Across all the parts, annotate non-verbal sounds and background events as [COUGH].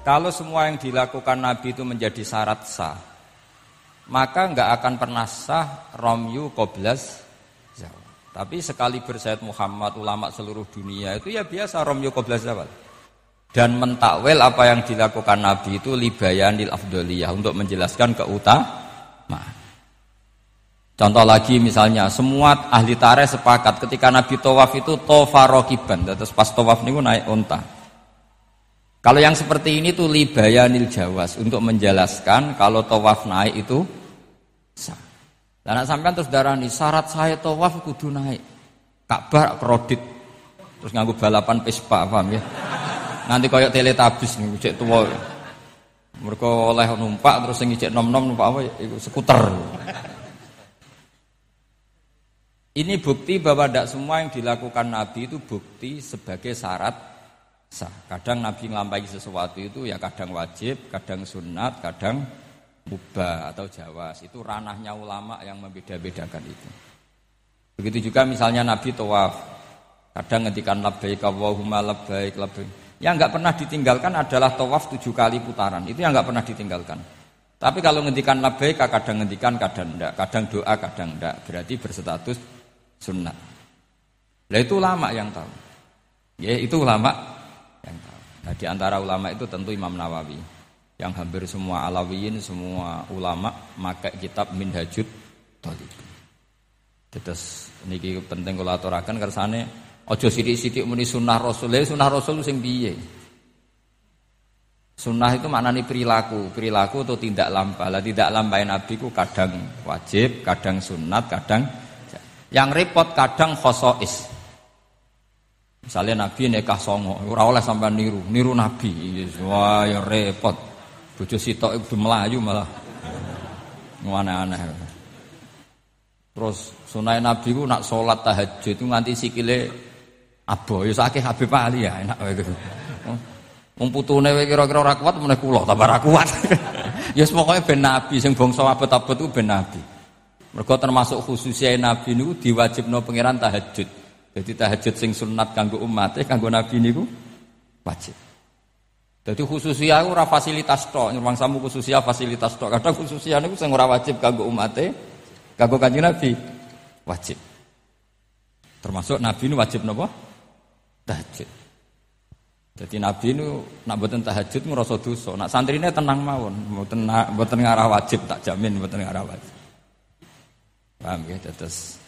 Kalau semua yang dilakukan Nabi itu menjadi syarat sah, maka nggak akan pernah sah romyu koblas. Tapi sekali bersaid Muhammad ulama seluruh dunia itu ya biasa romyu koblas zawal. Dan mentakwil apa yang dilakukan Nabi itu libayanil afdoliyah untuk menjelaskan keutamaan. Contoh lagi misalnya semua ahli tarikh sepakat ketika Nabi tawaf itu tofarokiban, terus pas tawaf ini naik unta. Kalau yang seperti ini tuh libayanil jawas untuk menjelaskan kalau tawaf naik itu sah. Dan sampai terus darah ini syarat saya tawaf kudu naik. Ka'bah kredit. Terus nganggu balapan pespa, paham ya? Nanti koyok teletabis nih, cek tua. Mereka oleh numpak terus yang cek nom nom numpak apa? Itu skuter. Ini bukti bahwa tidak semua yang dilakukan Nabi itu bukti sebagai syarat sah. Kadang Nabi ngelampai sesuatu itu ya kadang wajib, kadang sunat, kadang mubah atau jawas. Itu ranahnya ulama yang membeda-bedakan itu. Begitu juga misalnya Nabi tawaf. Kadang ngetikan labbaik Allahumma labbaik labbaik. Yang nggak pernah ditinggalkan adalah tawaf tujuh kali putaran. Itu yang nggak pernah ditinggalkan. Tapi kalau ngetikan labbaik kadang ngetikan kadang enggak, kadang doa kadang enggak. Berarti berstatus sunnah. Nah itu ulama yang tahu. Ya itu ulama Nah, di antara ulama itu tentu Imam Nawawi yang hampir semua alawiyin, semua ulama maka kitab Minhajud Thalib. Terus niki penting kula aturaken kersane aja sithik-sithik muni sunnah Rasul. Sunnah Rasul sing piye? Sunnah itu maknanya perilaku, perilaku atau tindak lampah. Lah tidak lampah Nabi ku kadang wajib, kadang sunat, kadang yang repot kadang khosois. Misalnya Nabi nekah songo, ora oleh sampai niru, niru Nabi. Wah, ya repot. Bojo sitok itu melayu malah. Aneh-aneh. Terus sunai Nabi ku nak sholat tahajud itu nganti sikile abo ya sakit Habib Ali ya enak gitu. Wong putune kira-kira ora kuat meneh kula ora kuat. [LAUGHS] ya pokoke ben Nabi sing bangsa abot-abot ku ben Nabi. Mergo termasuk khususnya Nabi niku diwajibno pangeran tahajud. Jadi tahajud sing sunat kanggo umat, kanggo nabi niku wajib. Jadi khususia ora fasilitas tok, nyuwang samu khususia fasilitas tok. Kadang khususia niku sing ora wajib kanggo umat, kanggo kanjeng Nabi wajib. Termasuk nabi ini wajib napa? Tahajud. Jadi nabi ini nak buatan tahajud ngerasa dosa. Nak santrine tenang mawon, mboten mboten ngarah wajib tak jamin mboten ngarah wajib. Paham ya? Terus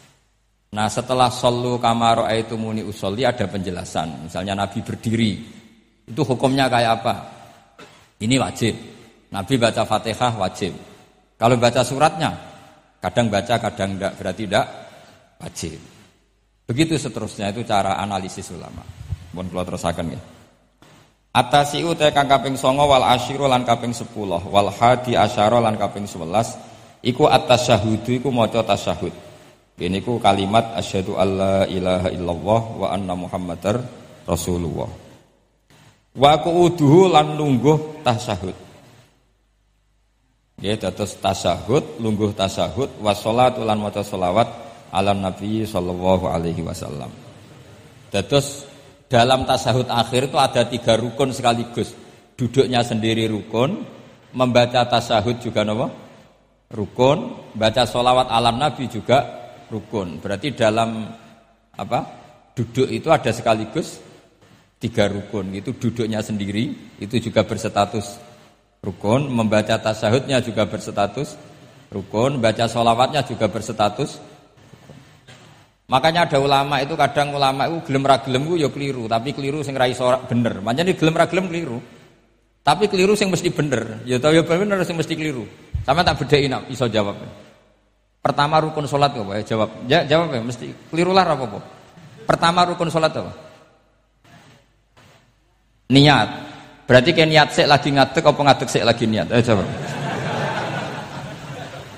Nah setelah solu kamaro itu muni usolli ada penjelasan. Misalnya Nabi berdiri, itu hukumnya kayak apa? Ini wajib. Nabi baca fatihah wajib. Kalau baca suratnya, kadang baca, kadang enggak, berarti tidak wajib. Begitu seterusnya itu cara analisis ulama. Mohon keluar terusakan ya. Atasiu te kang kaping songo wal asyiru lan kaping sepuluh wal hadi asyara lan kaping sebelas iku atas syahudu iku maca tasyahud. Ini ku kalimat asyhadu alla ilaha illallah wa anna muhammadar rasulullah. Wa qu'uduhu lan lungguh tasyahud. Ya dados tasyahud, lungguh tasyahud wa sholatu lan maca sholawat ala nabi sallallahu alaihi wasallam. Dados dalam tasyahud akhir itu ada tiga rukun sekaligus. Duduknya sendiri rukun, membaca tasyahud juga nama rukun, baca sholawat alam nabi juga rukun. Berarti dalam apa? Duduk itu ada sekaligus tiga rukun. Itu duduknya sendiri itu juga berstatus rukun, membaca tasahudnya juga berstatus rukun, baca sholawatnya juga berstatus rukun. Makanya ada ulama itu kadang ulama itu gelem ra gelem ya keliru, tapi keliru sing ra iso bener. Makanya gelem ra gelem keliru. Tapi keliru sing mesti bener. Ya tau ya bener sing mesti keliru. Sama tak bedain iso jawab. Pertama rukun sholat apa? Ya, jawab. Ya, jawab ya. Mesti keliru lah apa apa. Pertama rukun sholat apa? Niat. Berarti kayak niat sih lagi ngadek apa ngadek sih lagi niat? Ayo jawab.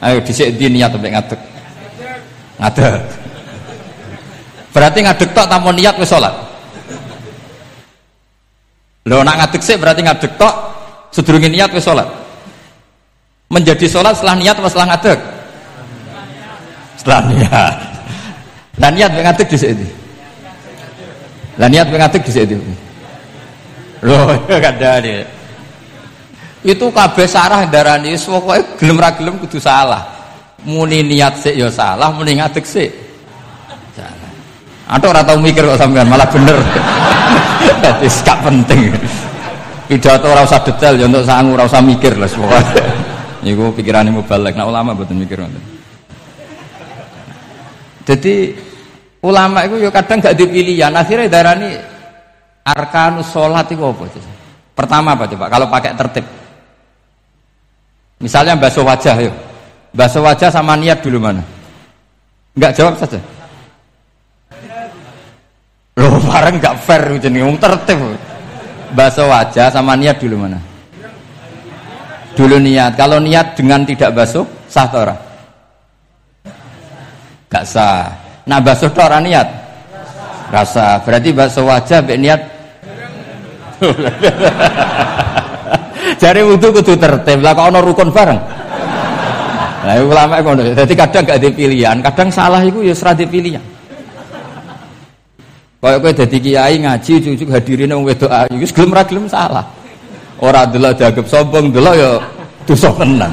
Ayo disik di niat sampai ngadek. Ngadek. Berarti ngadek tok tanpa niat wis sholat. Lo nak ngadek sih berarti ngadek tok sedurunge niat wis sholat. Menjadi sholat setelah niat atau setelah ngadek? Setelah niat. Lah niat ngadeg di sini. Lah niat ngadeg di sini. Loh, [LAUGHS] kada nih. Itu kabeh sarah darani pokoke gelem ra gelem kudu salah. Muni niat sik ya salah, muni ngadeg sik. Salah. Atau ora tau mikir kok sampean malah bener. [LAUGHS] Dadi gak penting. Pidato ora usah detail ya untuk sangu ora usah mikir lah pokoke. [LAUGHS] Niku pikirane mubalek. Nah ulama mboten mikir ngoten. Jadi ulama itu ya kadang gak dipilihan. Akhirnya darani arkanus sholat itu apa pertama apa coba kalau pakai tertib. Misalnya basuh wajah yuk basuh wajah sama niat dulu mana? Enggak jawab saja. Loh bareng enggak fair jadi ngomong tertib. Basuh wajah sama niat dulu mana? Dulu niat. Kalau niat dengan tidak basuh sah orang gak sah Nah basuh itu orang niat. Rasa. Berarti basuh wajah be niat. [LAUGHS] Jari wudhu kudu tertib. Lah kok ono rukun bareng. Nah, ulama ngono. Jadi kadang gak ada pilihan, kadang salah itu ya serah pilihan. Kayak kowe dadi kiai ngaji cucuk hadirin wong wedok ayu, wis gelem ra gelem salah. Ora delok dianggap sombong, delok ya dosa tenan.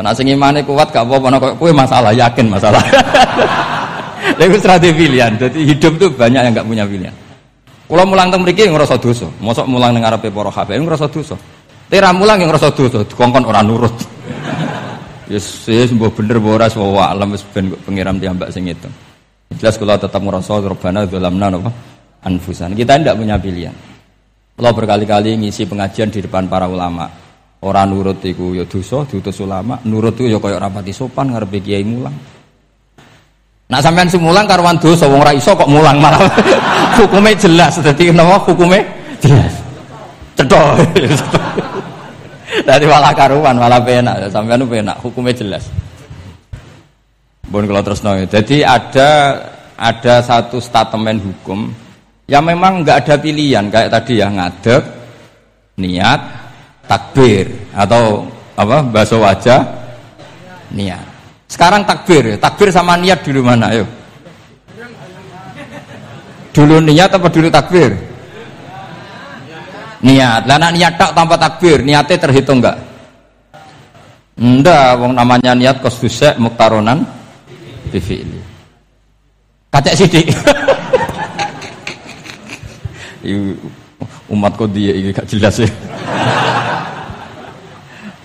Nah sing kuat gak apa-apa nek kowe masalah yakin masalah. [LAUGHS] Lha strategi pilihan. Jadi hidup tuh banyak yang gak punya pilihan. Kalau mulang teng mriki ngrasa dosa. Mosok mulang ning ngarepe para habaib ngrasa dosa. Tera mulang yang ngrasa dosa, dikongkon ora nurut. [LAUGHS] Yes, yes mbok bener mbok ora sawa alam wis ben pengiram diambak sing itu. Jelas kalau tetap merasa robbana dzalamna napa anfusan. Kita tidak punya pilihan. Kalau berkali-kali ngisi pengajian di depan para ulama, Orang nurut iku ya dosa diutus ulama, nurut iku ya kaya rapati sopan ngarepe kiai mulang. Nak sampean semulang karuan dosa wong ora iso kok mulang malah [LAUGHS] hukume jelas dadi napa hukume jelas. Cedok. Dari malah karuan malah penak sampean penak hukume jelas. Bon kalau terus no. Jadi ada ada satu statement hukum yang memang nggak ada pilihan kayak tadi ya ngadeg niat takbir atau apa bahasa wajah niat. Sekarang takbir, takbir sama niat dulu mana? Ayo. Dulu niat apa dulu takbir? Niat. Lah niat tak tanpa takbir, niatnya terhitung enggak? Enggak, wong namanya niat kosdusek muktaronan ini. Kacek sidik. [LAUGHS] umat kok dia ini gak jelas ya.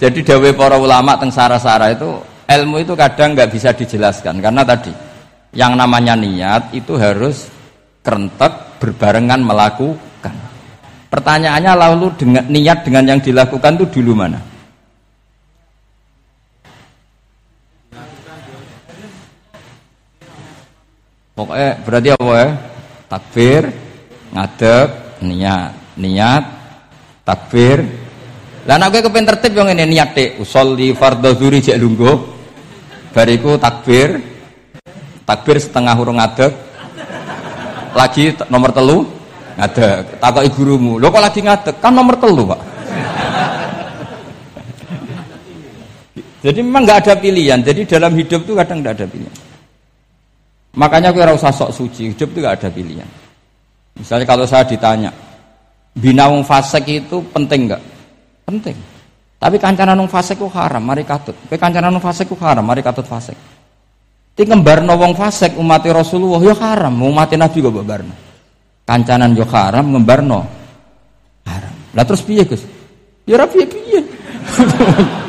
Jadi dawe para ulama teng sara-sara itu ilmu itu kadang nggak bisa dijelaskan karena tadi yang namanya niat itu harus kerentek berbarengan melakukan. Pertanyaannya lalu dengan niat dengan yang dilakukan itu dulu mana? Pokoknya berarti apa ya? Takbir, ngadep, niat, niat, takbir, lah nek kowe kepen tertib yang ini niat dek usolli fardhu dzuri jek lungguh. Bariku takbir. Takbir setengah hurung ngadeg. Lagi nomor telu ngadeg. Takoki gurumu, "Lho kok lagi ngadeg? Kan nomor telu, Pak." Jadi memang nggak ada pilihan. Jadi dalam hidup itu kadang nggak ada pilihan. Makanya aku rasa sok suci. Hidup itu nggak ada pilihan. Misalnya kalau saya ditanya, binawung fasek itu penting nggak? Penting. Tapi kancanan nung fasik ku haram, mari katut. Kowe kancanan nung fasik ku haram, mari katut fasik. Ti ngembarno wong fasik umat Rasulullah ya haram, umat Nabi kok barno. Kancanan yo haram, ngembarno haram. Lah terus piye, Gus? Ya ora piye-piye. [LAUGHS]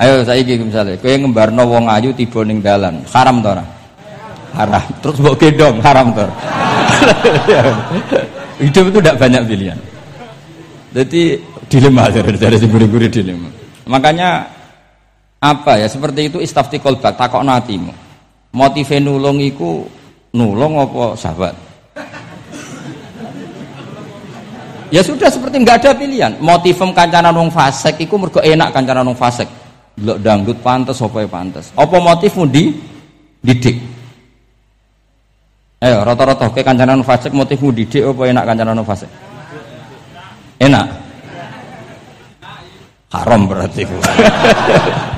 Ayo saiki misalnya, kowe ngembarno wong ayu tiba ning dalan, haram to ora? Haram. Terus mbok gendong, haram to. [LAUGHS] Hidup itu tidak banyak pilihan. Jadi dilema dari dari si guri-guri dilema. Makanya apa ya seperti itu istafti kolbak takok natimu. Motive nulung iku nulung apa sahabat? Ya sudah seperti nggak ada pilihan. Motifem kancanan wong fasek iku mergo enak kancanan wong fasek. Delok dangdut pantes apa ya pantes. Apa motifmu di didik? Ayo rata-rata ke kancanan fasek motifmu didik apa enak kancanan wong fasek? Enak. Haram berarti. [LAUGHS]